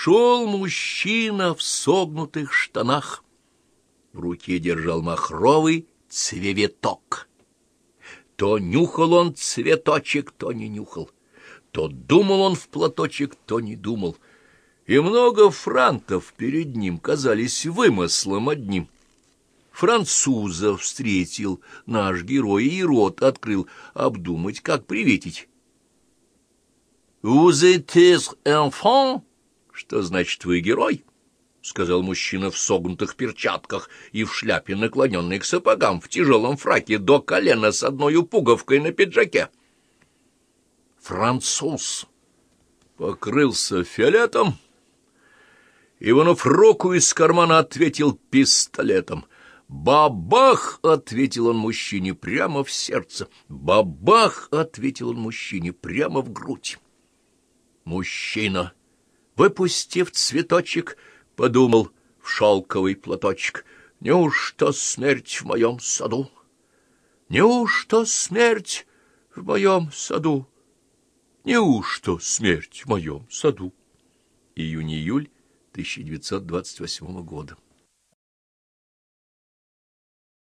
Шел мужчина в согнутых штанах. В руке держал махровый цветок. То нюхал он цветочек, то не нюхал. То думал он в платочек, то не думал. И много франтов перед ним казались вымыслом одним. Француза встретил наш герой и рот открыл обдумать, как приветить. «Vous êtes enfant?» «Что значит вы герой?» — сказал мужчина в согнутых перчатках и в шляпе, наклоненной к сапогам, в тяжелом фраке до колена с одной пуговкой на пиджаке. Француз покрылся фиолетом, и, вынув руку из кармана, ответил пистолетом. «Бабах!» — ответил он мужчине прямо в сердце. «Бабах!» — ответил он мужчине прямо в грудь. Мужчина выпустив цветочек, подумал в шелковый платочек, неужто смерть в моем саду? Неужто смерть в моем саду? Неужто смерть в моем саду? Июнь-июль 1928 года.